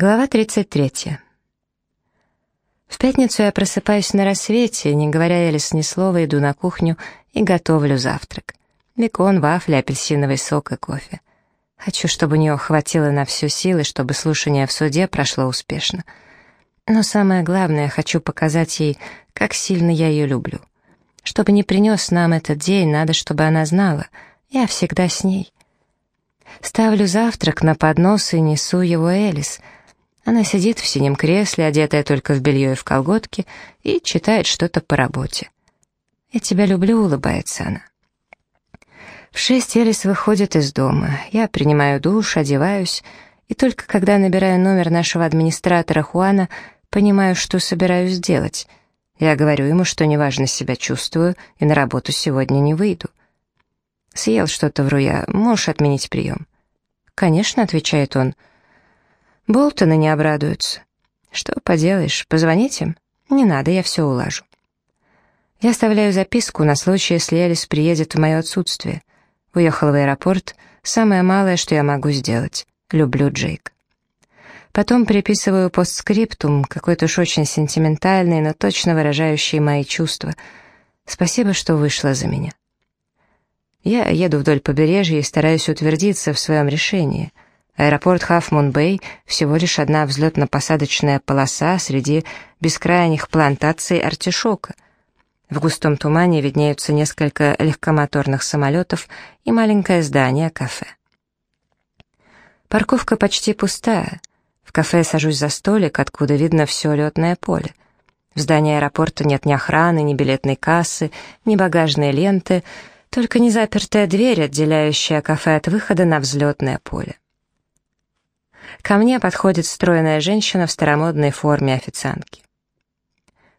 Глава 33. В пятницу я просыпаюсь на рассвете, не говоря Элис ни слова, иду на кухню и готовлю завтрак. Бекон, вафли, апельсиновый сок и кофе. Хочу, чтобы у нее хватило на всю силы, чтобы слушание в суде прошло успешно. Но самое главное, хочу показать ей, как сильно я ее люблю. Чтобы не принес нам этот день, надо, чтобы она знала, я всегда с ней. Ставлю завтрак на поднос и несу его Элис — она сидит в синем кресле, одетая только в белье и в колготки, и читает что-то по работе. «Я тебя люблю», — улыбается она. В шесть Элис выходит из дома. Я принимаю душ, одеваюсь, и только когда набираю номер нашего администратора Хуана, понимаю, что собираюсь делать. Я говорю ему, что неважно себя чувствую, и на работу сегодня не выйду. «Съел что-то, вру я, можешь отменить прием?» «Конечно», — отвечает он, — Болтоны не обрадуются. Что поделаешь, позвонить им? Не надо, я все улажу. Я оставляю записку на случай, если Элис приедет в мое отсутствие. Уехал в аэропорт. Самое малое, что я могу сделать. Люблю Джейк. Потом переписываю постскриптум, какой-то уж очень сентиментальный, но точно выражающий мои чувства. Спасибо, что вышла за меня. Я еду вдоль побережья и стараюсь утвердиться в своем решении — Аэропорт Хафмун-Бэй — всего лишь одна взлетно-посадочная полоса среди бескрайних плантаций артишока. В густом тумане виднеются несколько легкомоторных самолетов и маленькое здание-кафе. Парковка почти пустая. В кафе сажусь за столик, откуда видно все летное поле. В здании аэропорта нет ни охраны, ни билетной кассы, ни багажной ленты, только незапертая дверь, отделяющая кафе от выхода на взлетное поле. Ко мне подходит стройная женщина в старомодной форме официантки.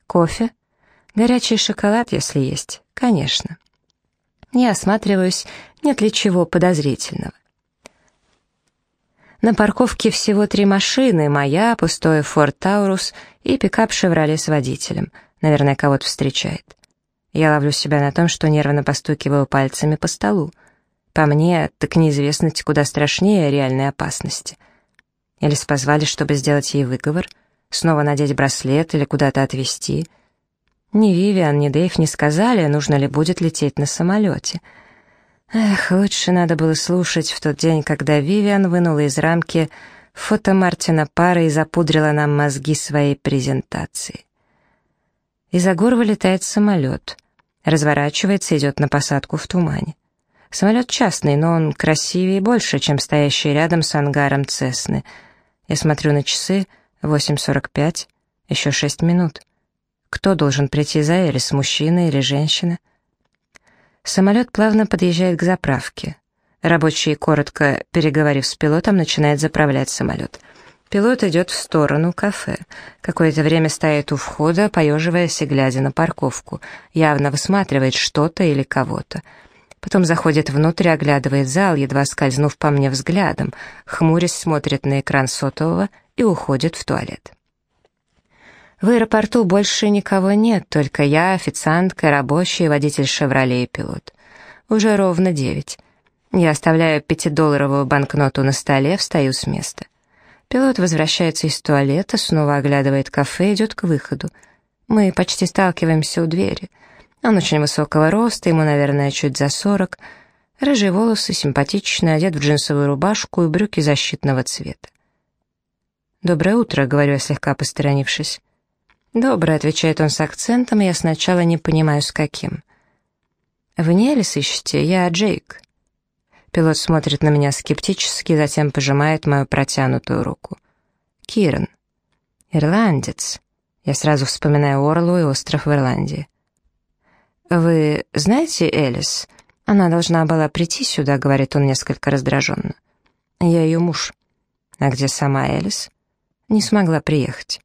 Кофе? Горячий шоколад, если есть? Конечно. Не осматриваюсь, нет ли чего подозрительного. На парковке всего три машины, моя, пустой Ford Taurus и пикап «Шевроле» с водителем. Наверное, кого-то встречает. Я ловлю себя на том, что нервно постукиваю пальцами по столу. По мне, так неизвестность куда страшнее реальной опасности — Элис позвали, чтобы сделать ей выговор, снова надеть браслет или куда-то отвезти. Ни Вивиан, ни Дэйв не сказали, нужно ли будет лететь на самолете. Эх, лучше надо было слушать в тот день, когда Вивиан вынула из рамки фото Мартина Пара и запудрила нам мозги своей презентации. Из-за гор вылетает самолет. Разворачивается, идет на посадку в тумане. Самолет частный, но он красивее и больше, чем стоящий рядом с ангаром Цесны — я смотрю на часы, 8.45, еще шесть минут. Кто должен прийти за Элис, мужчина или женщина? Самолет плавно подъезжает к заправке. Рабочий, коротко переговорив с пилотом, начинает заправлять самолет. Пилот идет в сторону кафе. Какое-то время стоит у входа, поеживаясь и глядя на парковку. Явно высматривает что-то или кого-то. Потом заходит внутрь, оглядывает зал, едва скользнув по мне взглядом, хмурясь смотрит на экран сотового и уходит в туалет. В аэропорту больше никого нет, только я, официантка, рабочий, водитель «Шевроле» и пилот. Уже ровно девять. Я оставляю пятидолларовую банкноту на столе, встаю с места. Пилот возвращается из туалета, снова оглядывает кафе, идет к выходу. Мы почти сталкиваемся у двери — он очень высокого роста, ему, наверное, чуть за сорок. Рыжие волосы, симпатичный, одет в джинсовую рубашку и брюки защитного цвета. «Доброе утро», — говорю я, слегка посторонившись. «Доброе», — отвечает он с акцентом, и я сначала не понимаю, с каким. «Вы не Элис ищете? Я Джейк». Пилот смотрит на меня скептически, затем пожимает мою протянутую руку. «Киран». «Ирландец». Я сразу вспоминаю Орлу и остров в Ирландии. «Вы знаете Элис? Она должна была прийти сюда», — говорит он несколько раздраженно. «Я ее муж». «А где сама Элис?» «Не смогла приехать».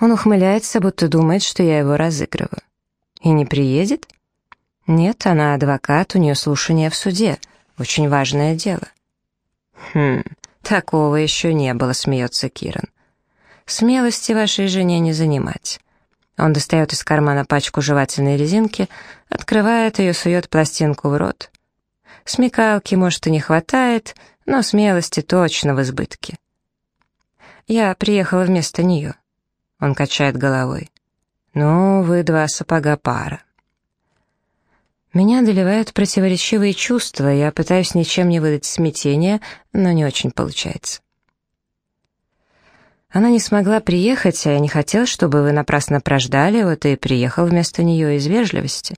Он ухмыляется, будто думает, что я его разыгрываю. «И не приедет?» «Нет, она адвокат, у нее слушание в суде. Очень важное дело». «Хм, такого еще не было», — смеется Киран. «Смелости вашей жене не занимать. Он достает из кармана пачку жевательной резинки, открывает ее, сует пластинку в рот. Смекалки, может, и не хватает, но смелости точно в избытке. Я приехала вместо нее». Он качает головой. «Ну, вы два сапога пара». Меня одолевают противоречивые чувства, я пытаюсь ничем не выдать смятения, но не очень получается. Она не смогла приехать, а я не хотел, чтобы вы напрасно прождали, вот и приехал вместо нее из вежливости.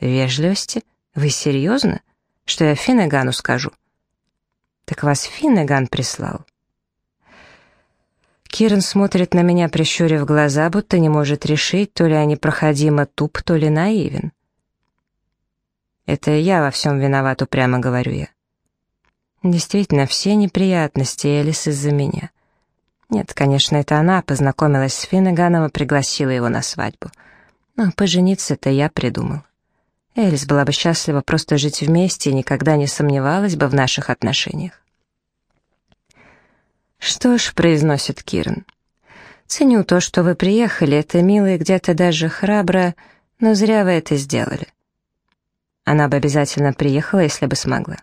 Вежливости? Вы серьезно? Что я Финнегану скажу? Так вас Финнеган прислал. Киран смотрит на меня, прищурив глаза, будто не может решить, то ли я непроходимо туп, то ли наивен. Это я во всем виноват, упрямо говорю я. Действительно, все неприятности Элис из-за меня. Нет, конечно, это она познакомилась с Финнеганом и пригласила его на свадьбу. Но пожениться-то я придумал. Элис была бы счастлива просто жить вместе и никогда не сомневалась бы в наших отношениях. «Что ж», — произносит Кирн, — «ценю то, что вы приехали, это мило и где-то даже храбро, но зря вы это сделали. Она бы обязательно приехала, если бы смогла.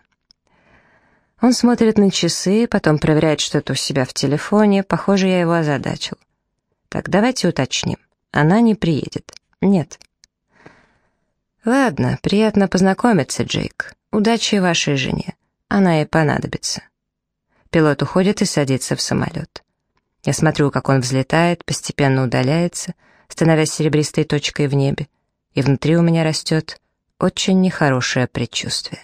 Он смотрит на часы, потом проверяет что-то у себя в телефоне. Похоже, я его озадачил. Так, давайте уточним. Она не приедет. Нет. Ладно, приятно познакомиться, Джейк. Удачи вашей жене. Она ей понадобится. Пилот уходит и садится в самолет. Я смотрю, как он взлетает, постепенно удаляется, становясь серебристой точкой в небе, и внутри у меня растет очень нехорошее предчувствие.